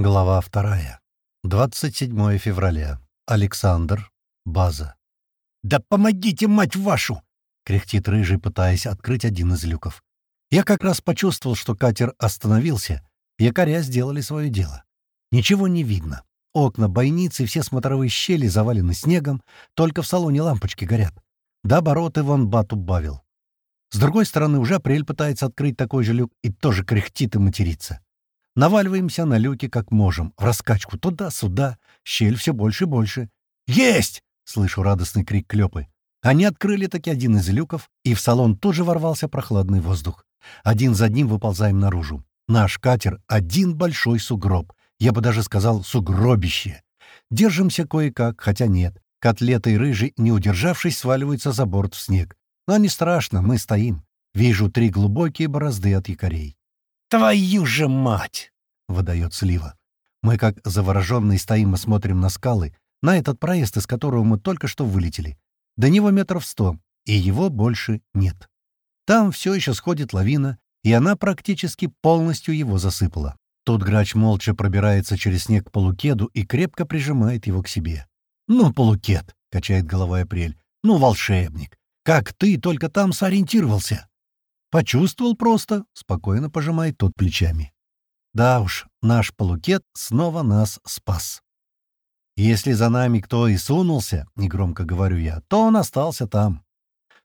Глава вторая. 27 февраля. Александр. База. «Да помогите, мать вашу!» — кряхтит рыжий, пытаясь открыть один из люков. Я как раз почувствовал, что катер остановился, якоря сделали свое дело. Ничего не видно. Окна бойницы, все смотровые щели завалены снегом, только в салоне лампочки горят. Да обороты вон бат убавил. С другой стороны, уже апрель пытается открыть такой же люк и тоже кряхтит и матерится. Наваливаемся на люки как можем, в раскачку туда-сюда, щель все больше и больше. «Есть!» — слышу радостный крик Клёпы. Они открыли таки один из люков, и в салон тоже ворвался прохладный воздух. Один за одним выползаем наружу. Наш катер — один большой сугроб. Я бы даже сказал сугробище. Держимся кое-как, хотя нет. Котлеты и рыжий, не удержавшись, сваливаются за борт в снег. Но не страшно, мы стоим. Вижу три глубокие борозды от якорей. «Твою же мать!» — выдает Слива. Мы, как завороженные, стоим и смотрим на скалы, на этот проезд, из которого мы только что вылетели. До него метров сто, и его больше нет. Там все еще сходит лавина, и она практически полностью его засыпала. Тут грач молча пробирается через снег к полукеду и крепко прижимает его к себе. «Ну, полукед!» — качает головой Апрель. «Ну, волшебник! Как ты только там сориентировался!» «Почувствовал просто», — спокойно пожимает тот плечами. «Да уж, наш полукет снова нас спас». «Если за нами кто и сунулся, — негромко говорю я, — то он остался там».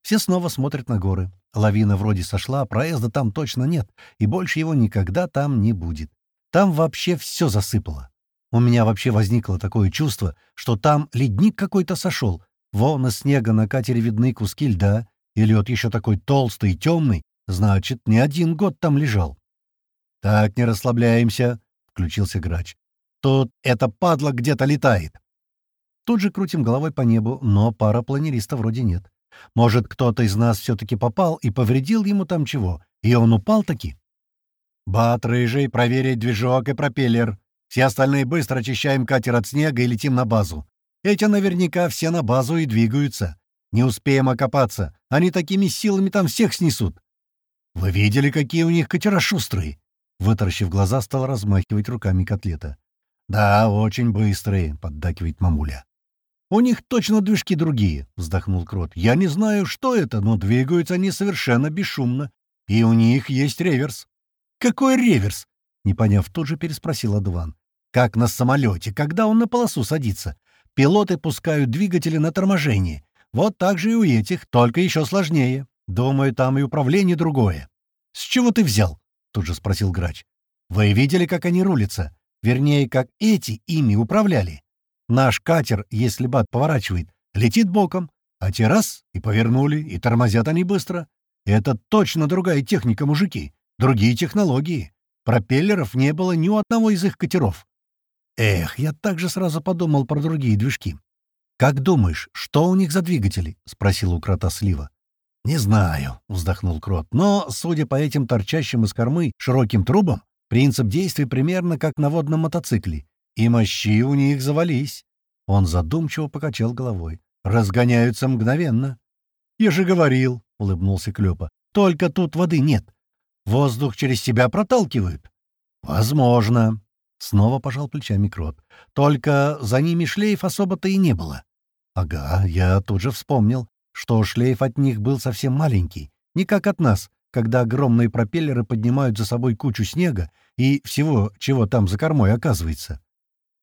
Все снова смотрят на горы. Лавина вроде сошла, проезда там точно нет, и больше его никогда там не будет. Там вообще все засыпало. У меня вообще возникло такое чувство, что там ледник какой-то сошел. Из снега на катере видны куски льда, и лед еще такой толстый и темный, Значит, не один год там лежал. «Так, не расслабляемся», — включился грач. «Тут эта падла где-то летает». Тут же крутим головой по небу, но парапланериста вроде нет. Может, кто-то из нас все-таки попал и повредил ему там чего, и он упал таки? «Бат, рыжий, проверить движок и пропеллер. Все остальные быстро очищаем катер от снега и летим на базу. Эти наверняка все на базу и двигаются. Не успеем окопаться. Они такими силами там всех снесут. «Вы видели, какие у них катера шустрые?» Вытаращив глаза, стал размахивать руками котлета. «Да, очень быстрые», — поддакивает мамуля. «У них точно движки другие», — вздохнул Крот. «Я не знаю, что это, но двигаются они совершенно бесшумно. И у них есть реверс». «Какой реверс?» — не поняв, тут же переспросил Адван. «Как на самолете, когда он на полосу садится. Пилоты пускают двигатели на торможение. Вот так же и у этих, только еще сложнее. Думаю, там и управление другое. «С чего ты взял?» — тут же спросил грач. «Вы видели, как они рулятся? Вернее, как эти ими управляли. Наш катер, если бат поворачивает, летит боком, а те раз — и повернули, и тормозят они быстро. Это точно другая техника, мужики. Другие технологии. Пропеллеров не было ни у одного из их катеров. Эх, я также сразу подумал про другие движки. «Как думаешь, что у них за двигатели?» — спросил у крота Слива. «Не знаю», — вздохнул Крот, «но, судя по этим торчащим из кормы широким трубам, принцип действий примерно как на водном мотоцикле, и мощи у них завались». Он задумчиво покачал головой. «Разгоняются мгновенно». «Я же говорил», — улыбнулся Клёпа, «только тут воды нет. Воздух через себя проталкивают». «Возможно», — снова пожал плечами Крот. «Только за ними шлейф особо-то и не было». «Ага, я тут же вспомнил что шлейф от них был совсем маленький, не как от нас, когда огромные пропеллеры поднимают за собой кучу снега и всего, чего там за кормой оказывается.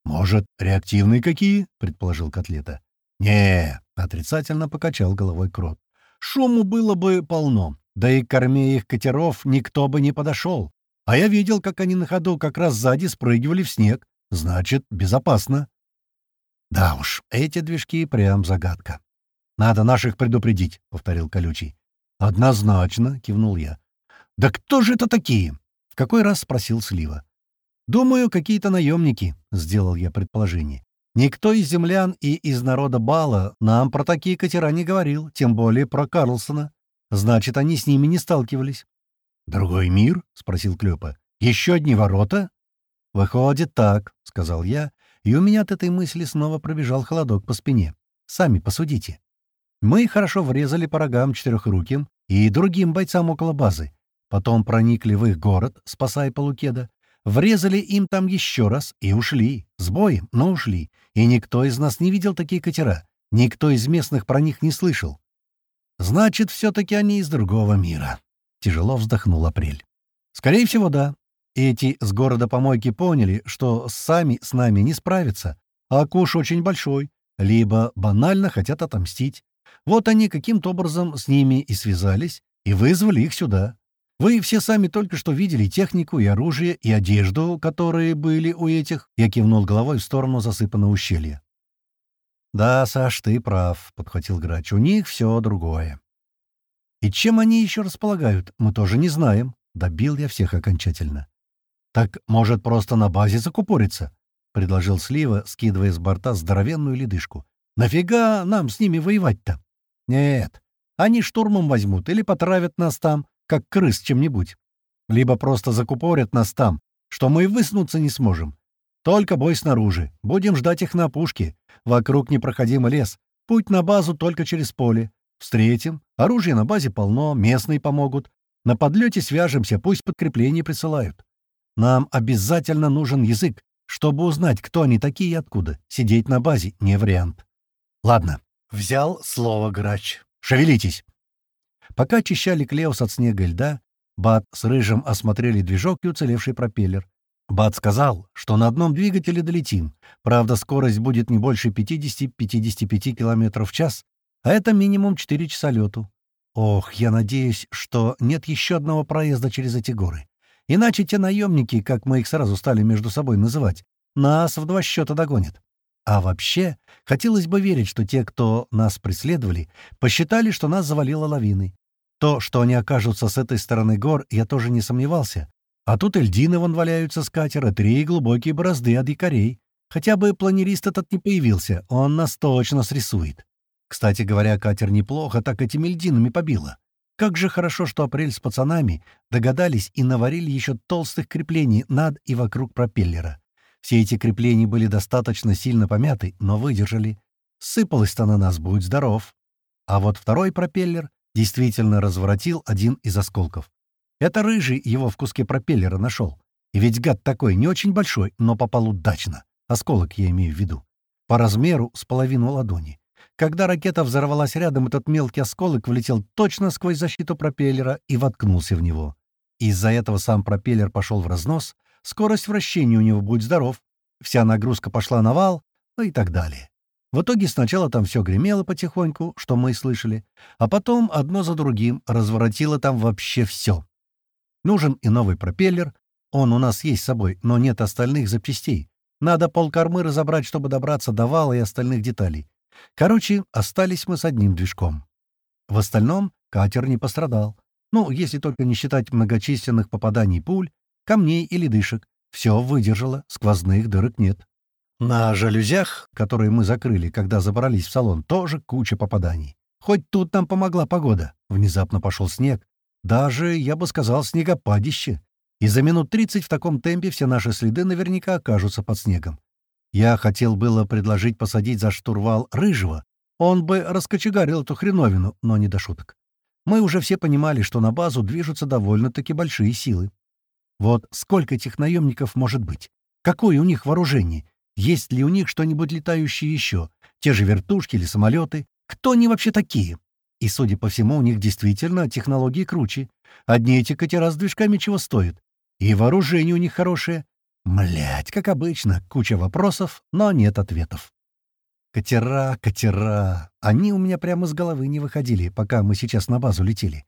«Может, реактивные какие?» — предположил Котлета. не отрицательно покачал головой Крот. «Шуму было бы полно, да и к корме их катеров никто бы не подошел. А я видел, как они на ходу как раз сзади спрыгивали в снег. Значит, безопасно». Да уж, эти движки прям загадка. «Надо наших предупредить», — повторил Колючий. «Однозначно», — кивнул я. «Да кто же это такие?» — в какой раз спросил Слива. «Думаю, какие-то наемники», — сделал я предположение. «Никто из землян и из народа Бала нам про такие катера не говорил, тем более про Карлсона. Значит, они с ними не сталкивались». «Другой мир?» — спросил Клёпа. «Еще одни ворота?» «Выходит так», — сказал я, и у меня от этой мысли снова пробежал холодок по спине. «Сами посудите». Мы хорошо врезали по рогам четырехруким и другим бойцам около базы. Потом проникли в их город, спасая Полукеда. Врезали им там еще раз и ушли. С боем, но ушли. И никто из нас не видел такие катера. Никто из местных про них не слышал. Значит, все-таки они из другого мира. Тяжело вздохнул Апрель. Скорее всего, да. Эти с города помойки поняли, что сами с нами не справятся, а куш очень большой, либо банально хотят отомстить. Вот они каким-то образом с ними и связались, и вызвали их сюда. Вы все сами только что видели технику и оружие, и одежду, которые были у этих. Я кивнул головой в сторону засыпанного ущелья. «Да, Саш, ты прав», — подхватил Грач. «У них все другое». «И чем они еще располагают, мы тоже не знаем», — добил я всех окончательно. «Так, может, просто на базе закупориться?» — предложил Слива, скидывая с борта здоровенную ледышку. «Нафига нам с ними воевать-то?» «Нет, они штурмом возьмут или потравят нас там, как крыс чем-нибудь. Либо просто закупорят нас там, что мы и высунуться не сможем. Только бой снаружи. Будем ждать их на опушке. Вокруг непроходимый лес. Путь на базу только через поле. Встретим. Оружия на базе полно, местные помогут. На подлете свяжемся, пусть подкрепление присылают. Нам обязательно нужен язык, чтобы узнать, кто они такие и откуда. Сидеть на базе — не вариант. Ладно, взял слово грач. Шевелитесь. Пока очищали Клеус от снега и льда, Бат с Рыжим осмотрели движок и уцелевший пропеллер. Бат сказал, что на одном двигателе долетим. Правда, скорость будет не больше 50-55 км в час, а это минимум 4 часа лету. Ох, я надеюсь, что нет еще одного проезда через эти горы. Иначе те наемники, как мы их сразу стали между собой называть, нас в два счета догонят. А вообще, хотелось бы верить, что те, кто нас преследовали, посчитали, что нас завалило лавиной. То, что они окажутся с этой стороны гор, я тоже не сомневался. А тут и льдины вон валяются с катера, три глубокие борозды от якорей. Хотя бы планерист этот не появился, он нас точно срисует. Кстати говоря, катер неплохо так этими льдинами побило. Как же хорошо, что Апрель с пацанами догадались и наварили еще толстых креплений над и вокруг пропеллера. Все эти крепления были достаточно сильно помяты, но выдержали. Сыпалось-то на нас, будь здоров. А вот второй пропеллер действительно разворотил один из осколков. Это Рыжий его в куске пропеллера нашел. И ведь гад такой, не очень большой, но попал удачно. Осколок я имею в виду. По размеру с половину ладони. Когда ракета взорвалась рядом, этот мелкий осколок влетел точно сквозь защиту пропеллера и воткнулся в него. Из-за этого сам пропеллер пошел в разнос, скорость вращения у него будет здоров, вся нагрузка пошла на вал, ну и так далее. В итоге сначала там все гремело потихоньку, что мы слышали, а потом одно за другим разворотило там вообще все. Нужен и новый пропеллер, он у нас есть с собой, но нет остальных запчастей. Надо полкормы разобрать, чтобы добраться до вала и остальных деталей. Короче, остались мы с одним движком. В остальном катер не пострадал. Ну, если только не считать многочисленных попаданий пуль, камней или дышек. Все выдержало, сквозных дырок нет. На жалюзях, которые мы закрыли, когда забрались в салон, тоже куча попаданий. Хоть тут нам помогла погода. Внезапно пошел снег. Даже, я бы сказал, снегопадище. И за минут 30 в таком темпе все наши следы наверняка окажутся под снегом. Я хотел было предложить посадить за штурвал Рыжего. Он бы раскочегарил эту хреновину, но не до шуток. Мы уже все понимали, что на базу движутся довольно-таки большие силы. Вот сколько этих наемников может быть? Какое у них вооружение? Есть ли у них что-нибудь летающее еще? Те же вертушки или самолеты? Кто они вообще такие? И, судя по всему, у них действительно технологии круче. Одни эти катера с движками чего стоят. И вооружение у них хорошее. Млять, как обычно, куча вопросов, но нет ответов. Катера, катера. Они у меня прямо с головы не выходили, пока мы сейчас на базу летели.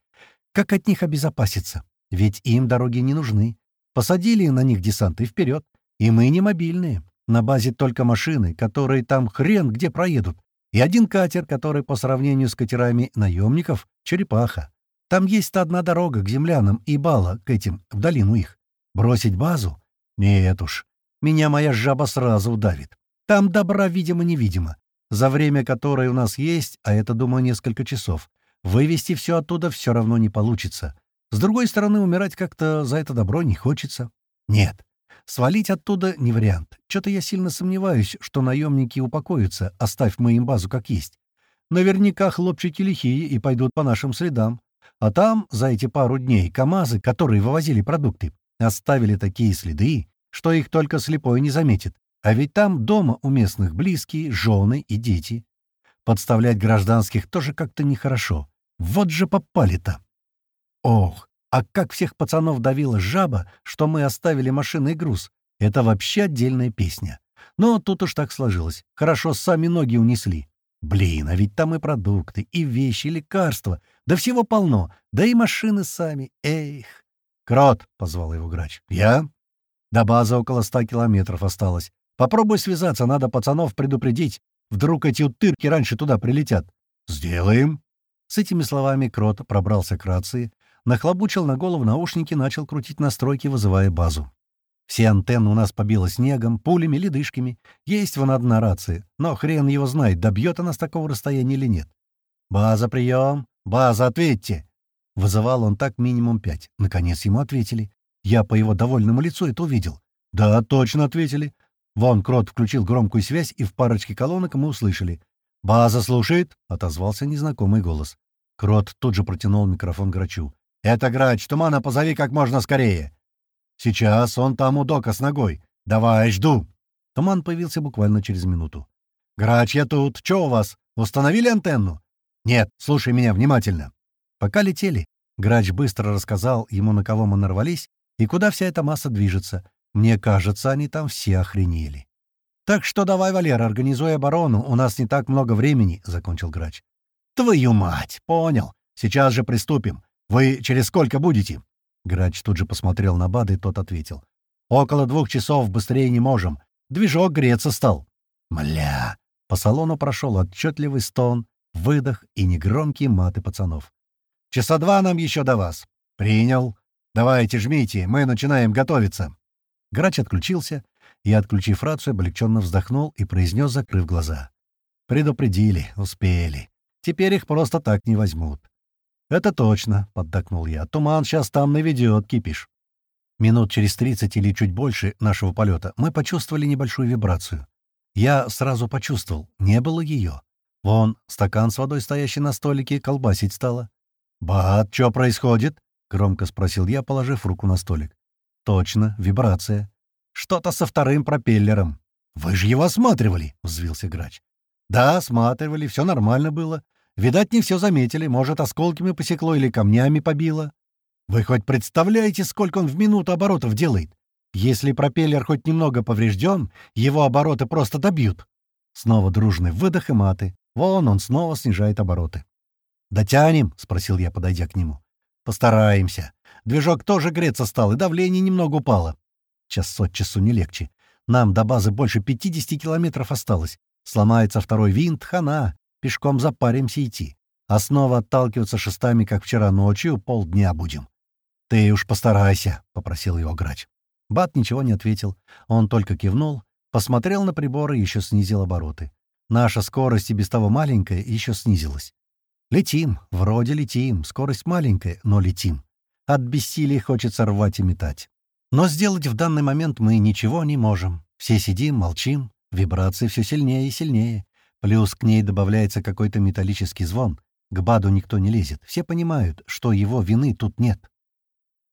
Как от них обезопаситься? Ведь им дороги не нужны. Посадили на них десант и вперед. И мы не мобильные. На базе только машины, которые там хрен где проедут. И один катер, который по сравнению с катерами наемников — черепаха. Там есть одна дорога к землянам и бала к этим, в долину их. Бросить базу? Нет уж. Меня моя жаба сразу удавит. Там добра, видимо-невидимо. За время, которое у нас есть, а это, думаю, несколько часов, вывести все оттуда все равно не получится. С другой стороны, умирать как-то за это добро не хочется. Нет, свалить оттуда не вариант. Что-то я сильно сомневаюсь, что наемники упокоятся, оставь мы им базу как есть. Наверняка хлопчики лихие и пойдут по нашим следам. А там, за эти пару дней, КАМАЗы, которые вывозили продукты, Оставили такие следы, что их только слепой не заметит. А ведь там дома у местных близкие, жены и дети. Подставлять гражданских тоже как-то нехорошо. Вот же попали-то. Ох, а как всех пацанов давила жаба, что мы оставили машины и груз. Это вообще отдельная песня. Но тут уж так сложилось. Хорошо, сами ноги унесли. Блин, а ведь там и продукты, и вещи, и лекарства. Да всего полно. Да и машины сами. Эх. «Крот!» — позвал его грач. «Я?» До базы около ста километров осталось. Попробуй связаться, надо пацанов предупредить. Вдруг эти утырки раньше туда прилетят. «Сделаем!» С этими словами Крот пробрался к рации, нахлобучил на голову наушники, начал крутить настройки, вызывая базу. Все антенны у нас побило снегом, пулями, ледышками. Есть вон одна рация, но хрен его знает, добьет она с такого расстояния или нет. «База, прием! База, ответьте!» Вызывал он так минимум пять. Наконец ему ответили. Я по его довольному лицу это увидел. «Да, точно ответили». Вон Крот включил громкую связь, и в парочке колонок мы услышали. «База слушает?» — отозвался незнакомый голос. Крот тут же протянул микрофон Грачу. «Это Грач, Тумана позови как можно скорее!» «Сейчас он там у Дока с ногой. Давай, жду!» Туман появился буквально через минуту. «Грач, я тут. Чё у вас? Установили антенну?» «Нет, слушай меня внимательно». Пока летели, Грач быстро рассказал ему, на кого мы нарвались и куда вся эта масса движется. Мне кажется, они там все охренели. «Так что давай, Валера, организуй оборону, у нас не так много времени», — закончил Грач. «Твою мать! Понял. Сейчас же приступим. Вы через сколько будете?» Грач тут же посмотрел на Бада, и тот ответил. «Около двух часов быстрее не можем. Движок греться стал». «Мля!» По салону прошел отчетливый стон, выдох и негромкие маты пацанов. «Часа два нам еще до вас». «Принял. Давайте, жмите, мы начинаем готовиться». Грач отключился, и, отключив рацию, облегченно вздохнул и произнес, закрыв глаза. «Предупредили, успели. Теперь их просто так не возьмут. «Это точно», — поддакнул я. «Туман сейчас там наведет, кипиш». Минут через тридцать или чуть больше нашего полета мы почувствовали небольшую вибрацию. Я сразу почувствовал, не было ее. Вон, стакан с водой, стоящий на столике, колбасить стало. «Бат, что происходит?» — громко спросил я, положив руку на столик. «Точно, вибрация. Что-то со вторым пропеллером». «Вы же его осматривали!» — взвился грач. «Да, осматривали, все нормально было. Видать, не все заметили, может, осколками посекло или камнями побило. Вы хоть представляете, сколько он в минуту оборотов делает? Если пропеллер хоть немного поврежден, его обороты просто добьют. Снова дружный выдох и маты. Вон он снова снижает обороты. «Дотянем?» — спросил я, подойдя к нему. «Постараемся. Движок тоже греться стал, и давление немного упало. Час от часу не легче. Нам до базы больше 50 километров осталось. Сломается второй винт, хана. Пешком запаримся идти. А снова отталкиваться шестами, как вчера ночью, полдня будем. «Ты уж постарайся», — попросил его грач. Бат ничего не ответил. Он только кивнул, посмотрел на приборы и еще снизил обороты. Наша скорость и без того маленькая еще снизилась. Летим, вроде летим, скорость маленькая, но летим. От бессилия хочется рвать и метать. Но сделать в данный момент мы ничего не можем. Все сидим, молчим, вибрации все сильнее и сильнее. Плюс к ней добавляется какой-то металлический звон. К Баду никто не лезет. Все понимают, что его вины тут нет.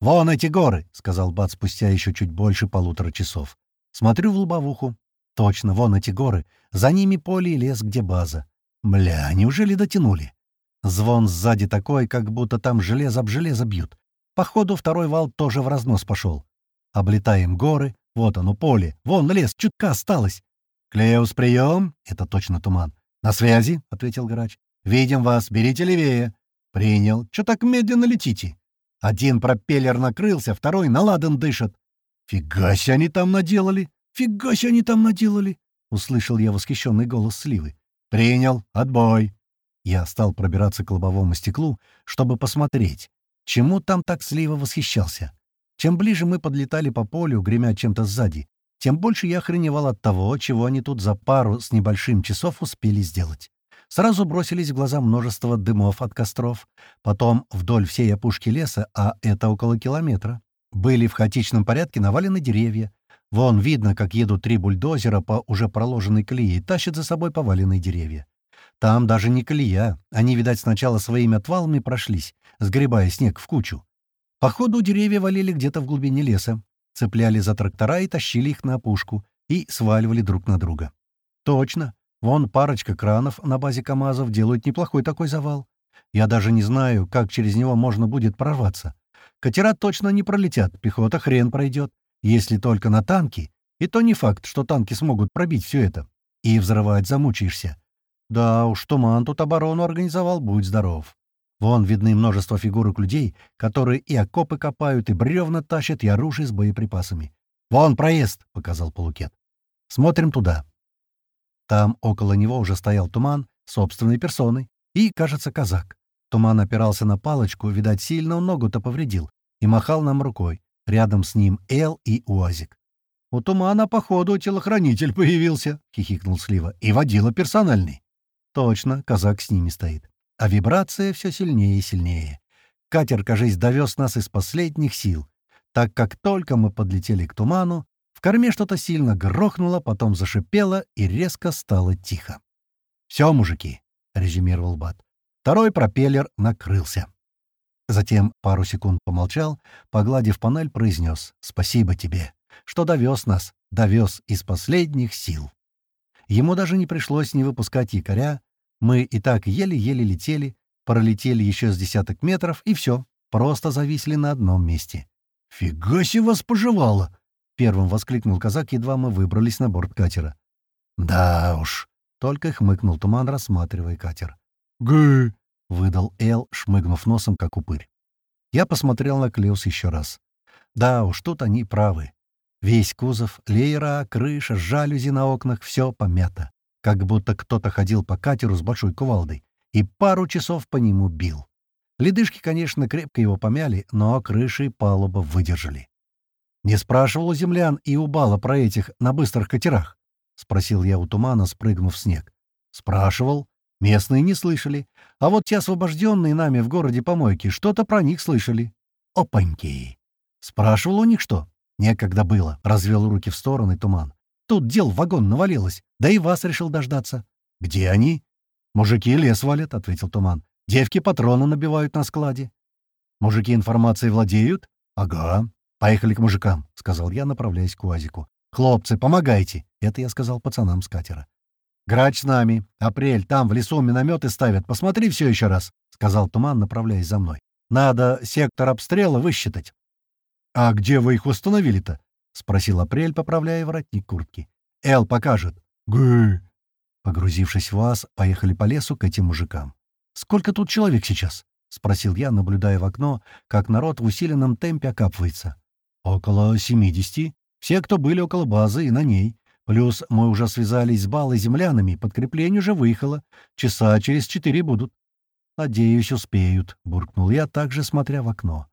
«Вон эти горы!» — сказал Бад спустя еще чуть больше полутора часов. Смотрю в лобовуху. Точно, вон эти горы. За ними поле и лес, где база. Мля, неужели дотянули? Звон сзади такой, как будто там железо об железо бьют. Походу, второй вал тоже в разнос пошел. Облетаем горы. Вот оно, поле. Вон лес, чутка осталось. «Клеус, прием!» — это точно туман. «На связи!» — ответил грач. «Видим вас, берите левее!» «Принял. Чё так медленно летите?» Один пропеллер накрылся, второй на ладан дышит. «Фига себе они там наделали! Фига себе они там наделали!» — услышал я восхищенный голос Сливы. «Принял. Отбой!» Я стал пробираться к лобовому стеклу, чтобы посмотреть, чему там так Слива восхищался. Чем ближе мы подлетали по полю, гремя чем-то сзади, тем больше я охреневал от того, чего они тут за пару с небольшим часов успели сделать. Сразу бросились в глаза множество дымов от костров. Потом вдоль всей опушки леса, а это около километра, были в хаотичном порядке навалены деревья. Вон видно, как едут три бульдозера по уже проложенной колее и тащат за собой поваленные деревья. Там даже не колея. Они, видать, сначала своими отвалами прошлись, сгребая снег в кучу. Походу, деревья валили где-то в глубине леса, цепляли за трактора и тащили их на опушку, и сваливали друг на друга. Точно. Вон парочка кранов на базе КАМАЗов делают неплохой такой завал. Я даже не знаю, как через него можно будет прорваться. Катера точно не пролетят, пехота хрен пройдет. Если только на танки, и то не факт, что танки смогут пробить все это. И взрывать замучаешься. Да уж, туман тут оборону организовал, будь здоров. Вон видны множество фигурок людей, которые и окопы копают, и бревна тащат, и оружие с боеприпасами. «Вон проезд!» — показал Полукет. «Смотрим туда». Там около него уже стоял туман, собственной персоной, и, кажется, казак. Туман опирался на палочку, видать, сильно ногу-то повредил, и махал нам рукой. Рядом с ним Эл и Уазик. «У Тумана, походу, телохранитель появился», — хихикнул Слива. «И водила персональный». «Точно, казак с ними стоит. А вибрация все сильнее и сильнее. Катер, кажись, довез нас из последних сил, так как только мы подлетели к туману, в корме что-то сильно грохнуло, потом зашипело и резко стало тихо. «Все, мужики», — резюмировал Бат. Второй пропеллер накрылся. Затем пару секунд помолчал, погладив панель, произнес «Спасибо тебе, что довез нас, довез из последних сил». Ему даже не пришлось не выпускать якоря, мы и так еле-еле летели, пролетели еще с десяток метров, и все, просто зависли на одном месте. «Фига себе вас пожевало!» — первым воскликнул казак, едва мы выбрались на борт катера. «Да уж», — только хмыкнул туман, рассматривая катер. «Гы!» — выдал Эл, шмыгнув носом, как упырь. Я посмотрел на Клеус еще раз. Да уж, тут они правы. Весь кузов, леера, крыша, жалюзи на окнах — все помято как будто кто-то ходил по катеру с большой кувалдой и пару часов по нему бил. Ледышки, конечно, крепко его помяли, но крыши и палуба выдержали. «Не спрашивал у землян и у Бала про этих на быстрых катерах?» — спросил я у тумана, спрыгнув в снег. «Спрашивал. Местные не слышали. А вот те освобожденные нами в городе помойки что-то про них слышали. Опаньки!» «Спрашивал у них что?» «Некогда было», — развел руки в стороны туман. Тут дел вагон навалилось, да и вас решил дождаться. — Где они? — Мужики лес валят, — ответил Туман. — Девки патроны набивают на складе. — Мужики информацией владеют? — Ага. — Поехали к мужикам, — сказал я, направляясь к УАЗику. — Хлопцы, помогайте! — это я сказал пацанам с катера. — Грач с нами. Апрель, там в лесу минометы ставят. Посмотри все еще раз, — сказал Туман, направляясь за мной. — Надо сектор обстрела высчитать. — А где вы их установили-то? — спросил Апрель, поправляя воротник куртки. «Эл покажет». «Гы!» Погрузившись в ВАЗ, поехали по лесу к этим мужикам. «Сколько тут человек сейчас?» — спросил я, наблюдая в окно, как народ в усиленном темпе окапывается. «Около семидесяти. Все, кто были около базы и на ней. Плюс мы уже связались с балой землянами, подкрепление уже выехало. Часа через четыре будут». «Надеюсь, успеют», — буркнул я, также смотря в окно.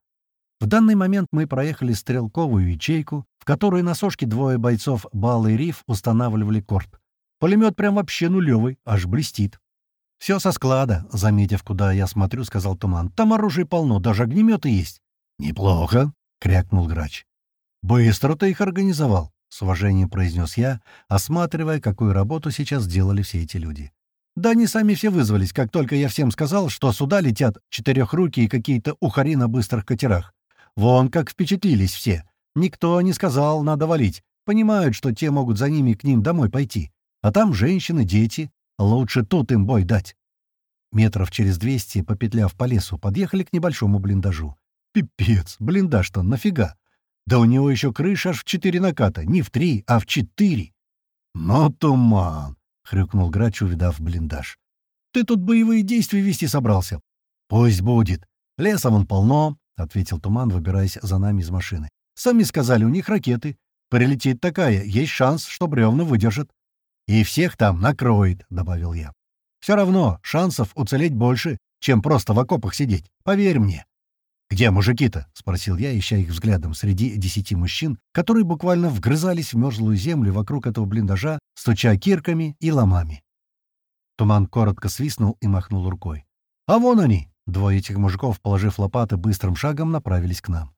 В данный момент мы проехали стрелковую ячейку, в которой на двое бойцов Бал и Риф устанавливали корт. Пулемет прям вообще нулевый, аж блестит. «Все со склада», — заметив, куда я смотрю, сказал Туман. «Там оружия полно, даже огнеметы есть». «Неплохо», — крякнул грач. «Быстро ты их организовал», — с уважением произнес я, осматривая, какую работу сейчас делали все эти люди. «Да они сами все вызвались, как только я всем сказал, что сюда летят четырехруки и какие-то ухари на быстрых катерах. Вон как впечатлились все. Никто не сказал, надо валить. Понимают, что те могут за ними к ним домой пойти. А там женщины, дети. Лучше тут им бой дать. Метров через двести, попетляв по лесу, подъехали к небольшому блиндажу. Пипец, блиндаж-то нафига? Да у него еще крыша аж в четыре наката. Не в три, а в четыре. «Но туман!» — хрюкнул грач, увидав блиндаж. «Ты тут боевые действия вести собрался?» «Пусть будет. Леса вон полно, — ответил Туман, выбираясь за нами из машины. «Сами сказали, у них ракеты. Прилетит такая, есть шанс, что бревна выдержат. И всех там накроет», — добавил я. «Все равно шансов уцелеть больше, чем просто в окопах сидеть. Поверь мне». «Где мужики-то?» — спросил я, ища их взглядом среди десяти мужчин, которые буквально вгрызались в мерзлую землю вокруг этого блиндажа, стуча кирками и ломами. Туман коротко свистнул и махнул рукой. «А вон они!» Двое этих мужиков, положив лопаты, быстрым шагом направились к нам.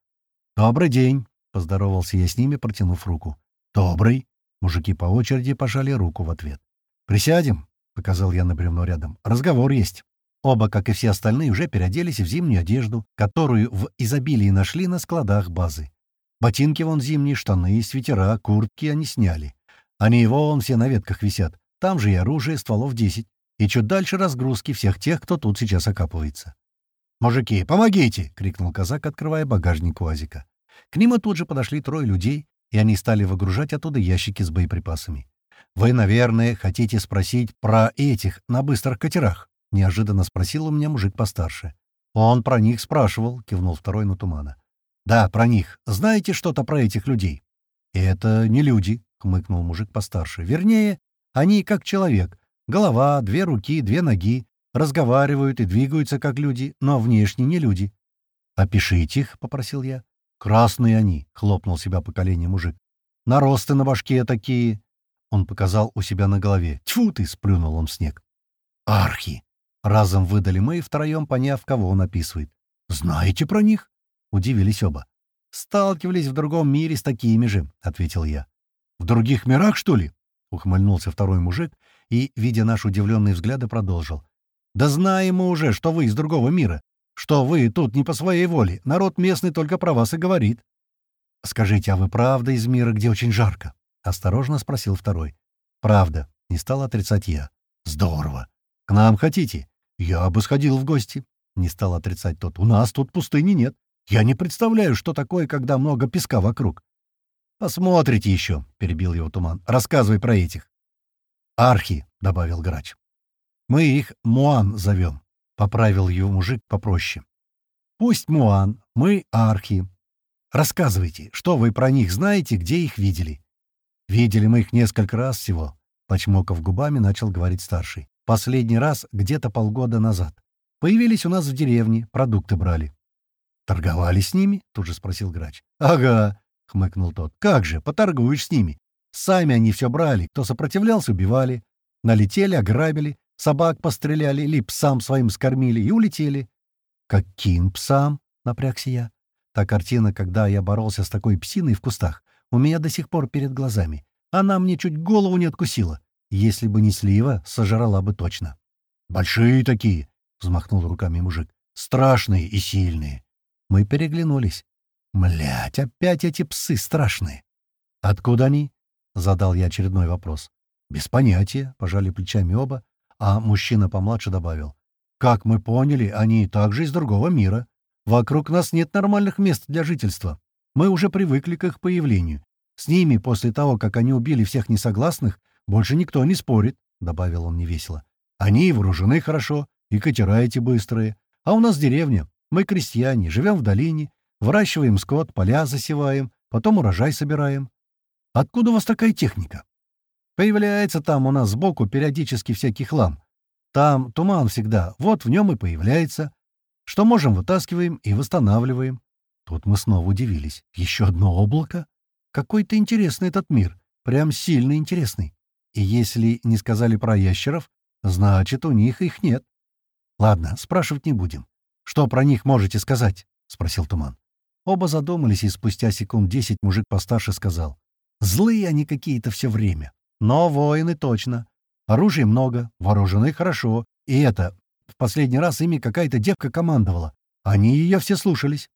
«Добрый день!» — поздоровался я с ними, протянув руку. «Добрый!» — мужики по очереди пожали руку в ответ. «Присядем!» — показал я на бревно рядом. «Разговор есть!» Оба, как и все остальные, уже переоделись в зимнюю одежду, которую в изобилии нашли на складах базы. Ботинки вон зимние, штаны, свитера, куртки они сняли. Они вон все на ветках висят. Там же и оружие, стволов 10. И чуть дальше разгрузки всех тех, кто тут сейчас окапывается. «Мужики, помогите!» — крикнул казак, открывая багажник УАЗика. К нему тут же подошли трое людей, и они стали выгружать оттуда ящики с боеприпасами. «Вы, наверное, хотите спросить про этих на быстрых катерах?» — неожиданно спросил у меня мужик постарше. «Он про них спрашивал», — кивнул второй на тумана. «Да, про них. Знаете что-то про этих людей?» «Это не люди», — хмыкнул мужик постарше. «Вернее, они как человек. Голова, две руки, две ноги. Разговаривают и двигаются как люди, но внешне не люди». «Опишите их», — попросил я. «Красные они», — хлопнул себя по коленям мужик. «Наросты на башке такие». Он показал у себя на голове. «Тьфу ты!» — сплюнул он в снег. «Архи!» Разом выдали мы, втроем поняв, кого он описывает. «Знаете про них?» — удивились оба. «Сталкивались в другом мире с такими же», — ответил я. «В других мирах, что ли?» — ухмыльнулся второй мужик и, видя наш удивленный взгляд, продолжил. «Да знаем мы уже, что вы из другого мира, что вы тут не по своей воле, народ местный только про вас и говорит». «Скажите, а вы правда из мира, где очень жарко?» — осторожно спросил второй. «Правда», — не стал отрицать я. «Здорово. «К нам хотите?» «Я бы сходил в гости», — не стал отрицать тот. «У нас тут пустыни нет. Я не представляю, что такое, когда много песка вокруг». «Посмотрите еще», — перебил его туман. «Рассказывай про этих». «Архи», — добавил грач. «Мы их Муан зовем», — поправил ее мужик попроще. «Пусть Муан, мы Архи. Рассказывайте, что вы про них знаете, где их видели?» «Видели мы их несколько раз всего», — почмокав губами, начал говорить старший. Последний раз где-то полгода назад. Появились у нас в деревне, продукты брали. «Торговали с ними?» — тут же спросил грач. «Ага», — хмыкнул тот. «Как же, поторгуешь с ними. Сами они все брали. Кто сопротивлялся, убивали. Налетели, ограбили, собак постреляли или псам своим скормили и улетели». «Каким псам?» — напрягся я. Та картина, когда я боролся с такой псиной в кустах, у меня до сих пор перед глазами. Она мне чуть голову не откусила. Если бы не слива, сожрала бы точно. «Большие такие!» — взмахнул руками мужик. «Страшные и сильные!» Мы переглянулись. «Млядь, опять эти псы страшные!» «Откуда они?» — задал я очередной вопрос. «Без понятия», — пожали плечами оба, а мужчина помладше добавил. «Как мы поняли, они также из другого мира. Вокруг нас нет нормальных мест для жительства. Мы уже привыкли к их появлению. С ними, после того, как они убили всех несогласных, больше никто не спорит, — добавил он невесело. Они вооружены хорошо, и катера эти быстрые. А у нас деревня. Мы крестьяне, живем в долине, выращиваем скот, поля засеваем, потом урожай собираем. Откуда у вас такая техника? Появляется там у нас сбоку периодически всякий хлам. Там туман всегда, вот в нем и появляется. Что можем, вытаскиваем и восстанавливаем. Тут мы снова удивились. Еще одно облако? Какой-то интересный этот мир. Прям сильно интересный. И если не сказали про ящеров, значит, у них их нет. Ладно, спрашивать не будем. Что про них можете сказать? — спросил Туман. Оба задумались, и спустя секунд десять мужик постарше сказал. Злые они какие-то все время. Но воины точно. Оружия много, вооружены хорошо. И это, в последний раз ими какая-то девка командовала. Они ее все слушались.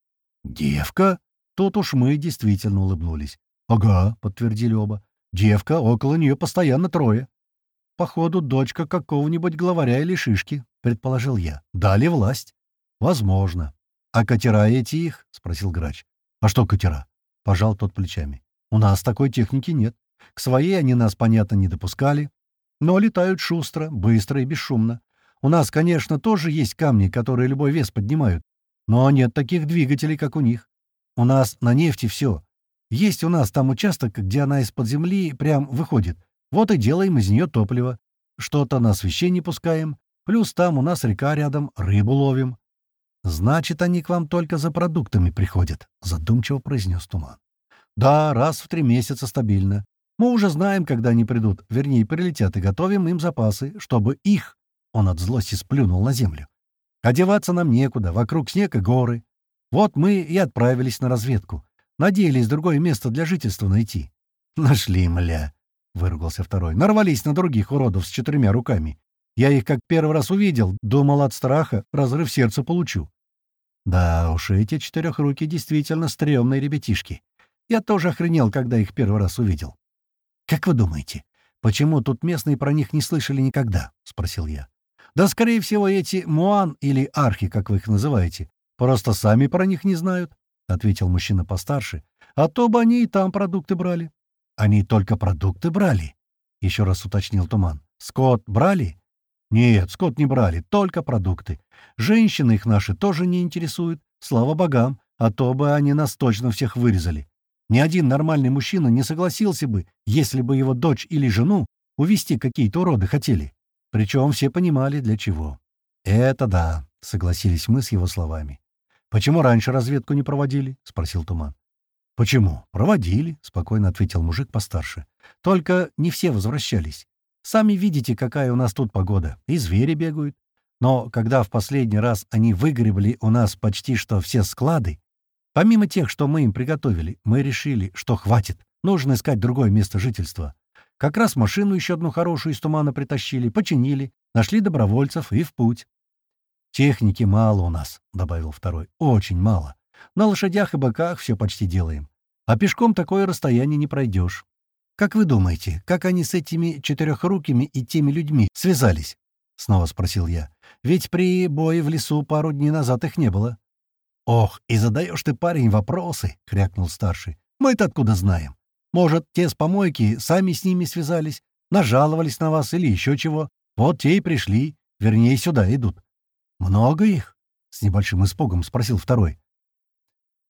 «Девка?» Тут уж мы действительно улыбнулись. «Ага», — подтвердили оба. Девка, около нее постоянно трое. Походу, дочка какого-нибудь главаря или шишки, предположил я. Дали власть. Возможно. А катера эти их? спросил грач. А что катера? Пожал тот плечами. У нас такой техники нет. К своей они нас, понятно, не допускали. Но летают шустро, быстро и бесшумно. У нас, конечно, тоже есть камни, которые любой вес поднимают. Но нет таких двигателей, как у них. У нас на нефти все. Есть у нас там участок, где она из-под земли прям выходит. Вот и делаем из нее топливо. Что-то на освещение пускаем. Плюс там у нас река рядом, рыбу ловим. «Значит, они к вам только за продуктами приходят», — задумчиво произнес Туман. «Да, раз в три месяца стабильно. Мы уже знаем, когда они придут, вернее, прилетят, и готовим им запасы, чтобы их...» Он от злости сплюнул на землю. «Одеваться нам некуда, вокруг снег и горы. Вот мы и отправились на разведку. Надеялись другое место для жительства найти. Нашли, мля, — выругался второй. Нарвались на других уродов с четырьмя руками. Я их как первый раз увидел, думал от страха, разрыв сердца получу. Да уж, эти четырехруки действительно стрёмные ребятишки. Я тоже охренел, когда их первый раз увидел. «Как вы думаете, почему тут местные про них не слышали никогда?» — спросил я. «Да, скорее всего, эти Муан или Архи, как вы их называете, просто сами про них не знают», — ответил мужчина постарше. «А то бы они и там продукты брали». «Они только продукты брали?» — еще раз уточнил Туман. «Скот брали?» «Нет, скот не брали, только продукты. Женщины их наши тоже не интересуют, слава богам, а то бы они нас точно всех вырезали. Ни один нормальный мужчина не согласился бы, если бы его дочь или жену увести какие-то уроды хотели. Причем все понимали, для чего. «Это да», — согласились мы с его словами. «Почему раньше разведку не проводили?» — спросил Туман. «Почему? Проводили», — спокойно ответил мужик постарше. «Только не все возвращались. Сами видите, какая у нас тут погода. И звери бегают. Но когда в последний раз они выгребли у нас почти что все склады, помимо тех, что мы им приготовили, мы решили, что хватит, нужно искать другое место жительства. Как раз машину еще одну хорошую из тумана притащили, починили, нашли добровольцев и в путь. «Техники мало у нас», — добавил второй, — «очень мало. На лошадях и быках все почти делаем. А пешком такое расстояние не пройдешь. «Как вы думаете, как они с этими четырехрукими и теми людьми связались?» — снова спросил я. «Ведь при бое в лесу пару дней назад их не было». «Ох, и задаешь ты, парень, вопросы!» — крякнул старший. «Мы-то откуда знаем? Может, те с помойки сами с ними связались, нажаловались на вас или еще чего? Вот те и пришли, вернее, сюда идут». «Много их?» — с небольшим испугом спросил второй.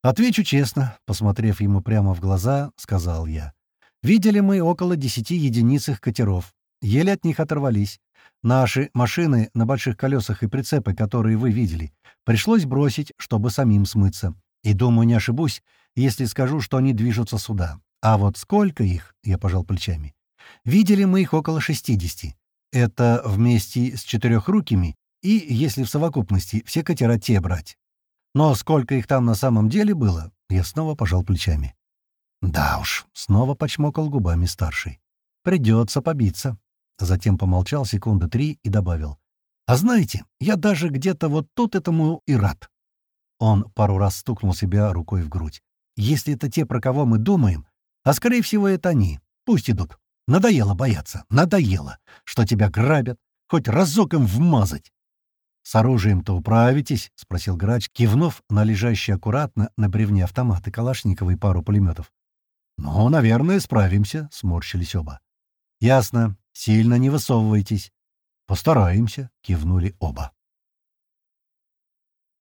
«Отвечу честно», — посмотрев ему прямо в глаза, сказал я. Видели мы около десяти единиц их катеров. Еле от них оторвались. Наши машины на больших колесах и прицепы, которые вы видели, пришлось бросить, чтобы самим смыться. И, думаю, не ошибусь, если скажу, что они движутся сюда. А вот сколько их, я пожал плечами. Видели мы их около шестидесяти. Это вместе с четырехрукими и, если в совокупности, все катера те брать. Но сколько их там на самом деле было, я снова пожал плечами. «Да уж», — снова почмокал губами старший. «Придется побиться». Затем помолчал секунды три и добавил. «А знаете, я даже где-то вот тут этому и рад». Он пару раз стукнул себя рукой в грудь. «Если это те, про кого мы думаем, а скорее всего это они, пусть идут. Надоело бояться, надоело, что тебя грабят, хоть разок им вмазать». «С оружием-то управитесь?» — спросил грач, кивнув на лежащий аккуратно на бревне автоматы Калашникова и пару пулеметов. «Ну, наверное, справимся», — сморщились оба. «Ясно. Сильно не высовывайтесь». «Постараемся», — кивнули оба.